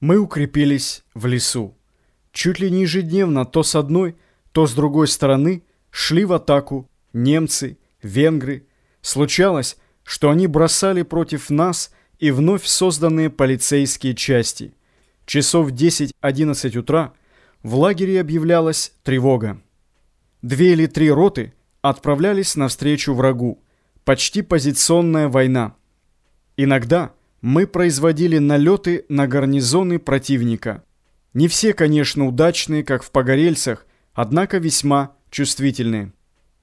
Мы укрепились в лесу. Чуть ли не ежедневно то с одной, то с другой стороны шли в атаку немцы, венгры. Случалось, что они бросали против нас и вновь созданные полицейские части. Часов 10-11 утра в лагере объявлялась тревога. Две или три роты отправлялись навстречу врагу. Почти позиционная война. Иногда мы производили налеты на гарнизоны противника. Не все, конечно, удачные, как в погорельцах, однако весьма чувствительные.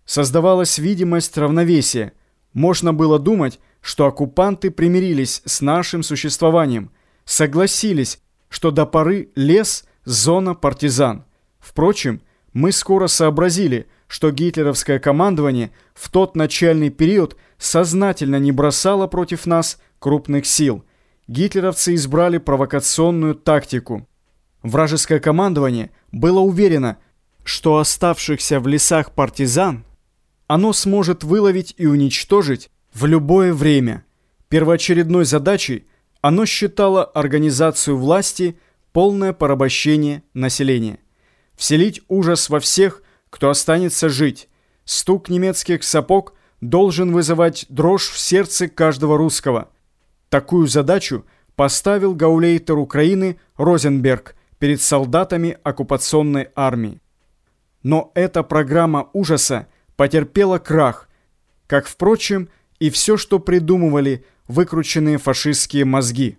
Создавалась видимость равновесия. Можно было думать, что оккупанты примирились с нашим существованием, согласились, что до поры лес – зона партизан. Впрочем, мы скоро сообразили, что гитлеровское командование в тот начальный период сознательно не бросало против нас крупных сил. Гитлеровцы избрали провокационную тактику. Вражеское командование было уверено, что оставшихся в лесах партизан оно сможет выловить и уничтожить в любое время. Первоочередной задачей оно считало организацию власти полное порабощение населения. Вселить ужас во всех, кто останется жить. Стук немецких сапог должен вызывать дрожь в сердце каждого русского – Такую задачу поставил гаулейтер Украины Розенберг перед солдатами оккупационной армии. Но эта программа ужаса потерпела крах, как, впрочем, и все, что придумывали выкрученные фашистские мозги.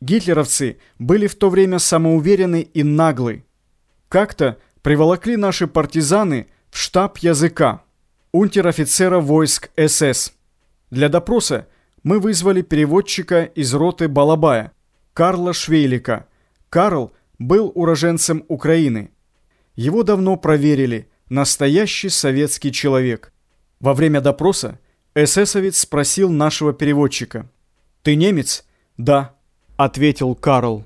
Гитлеровцы были в то время самоуверены и наглы. Как-то приволокли наши партизаны в штаб языка, унтер-офицера войск СС. Для допроса мы вызвали переводчика из роты Балабая, Карла Швейлика. Карл был уроженцем Украины. Его давно проверили, настоящий советский человек. Во время допроса эсэсовец спросил нашего переводчика. «Ты немец?» «Да», — ответил Карл.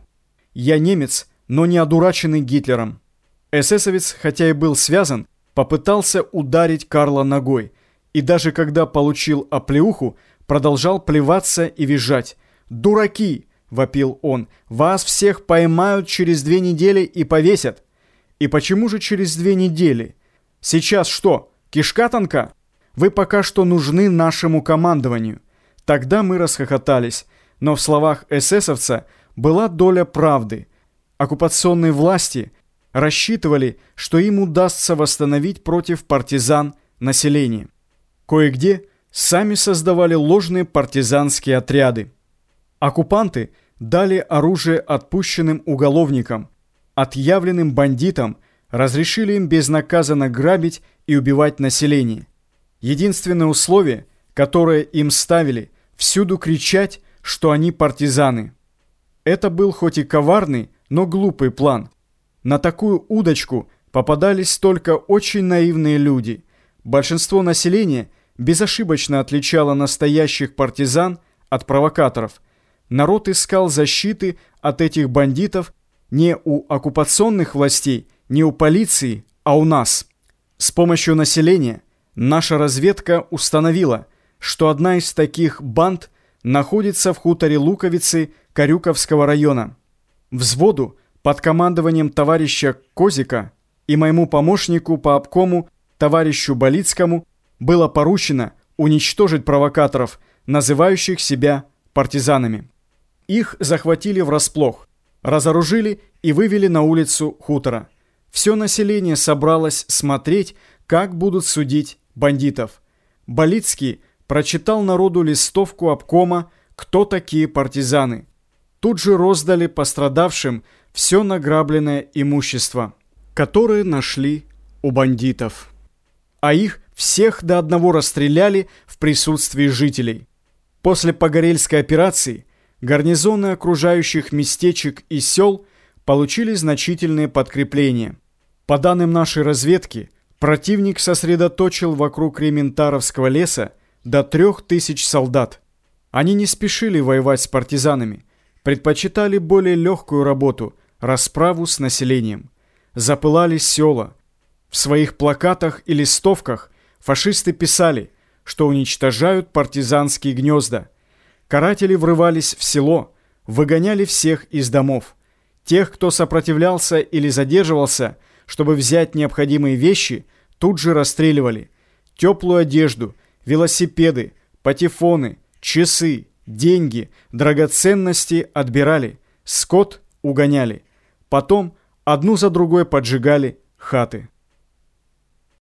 «Я немец, но не одураченный Гитлером». Эсэсовец, хотя и был связан, попытался ударить Карла ногой, и даже когда получил оплеуху, продолжал плеваться и визжать. «Дураки!» — вопил он. «Вас всех поймают через две недели и повесят». «И почему же через две недели? Сейчас что, кишка тонка? Вы пока что нужны нашему командованию». Тогда мы расхохотались, но в словах эсэсовца была доля правды. Оккупационные власти рассчитывали, что им удастся восстановить против партизан население. Кое-где – сами создавали ложные партизанские отряды. Оккупанты дали оружие отпущенным уголовникам, отъявленным бандитам, разрешили им безнаказанно грабить и убивать население. Единственное условие, которое им ставили, всюду кричать, что они партизаны. Это был хоть и коварный, но глупый план. На такую удочку попадались только очень наивные люди. Большинство населения – безошибочно отличала настоящих партизан от провокаторов. Народ искал защиты от этих бандитов не у оккупационных властей, не у полиции, а у нас. С помощью населения наша разведка установила, что одна из таких банд находится в хуторе Луковицы Карюковского района. Взводу под командованием товарища Козика и моему помощнику по обкому товарищу Болицкому было поручено уничтожить провокаторов, называющих себя партизанами. Их захватили врасплох, разоружили и вывели на улицу хутора. Все население собралось смотреть, как будут судить бандитов. Болицкий прочитал народу листовку обкома «Кто такие партизаны?». Тут же роздали пострадавшим все награбленное имущество, которое нашли у бандитов. А их всех до одного расстреляли в присутствии жителей. После Погорельской операции гарнизоны окружающих местечек и сел получили значительные подкрепления. По данным нашей разведки, противник сосредоточил вокруг Рементаровского леса до трех тысяч солдат. Они не спешили воевать с партизанами, предпочитали более легкую работу – расправу с населением. Запылали села. В своих плакатах и листовках Фашисты писали, что уничтожают партизанские гнезда. Каратели врывались в село, выгоняли всех из домов. Тех, кто сопротивлялся или задерживался, чтобы взять необходимые вещи, тут же расстреливали. Теплую одежду, велосипеды, патефоны, часы, деньги, драгоценности отбирали, скот угоняли. Потом одну за другой поджигали хаты.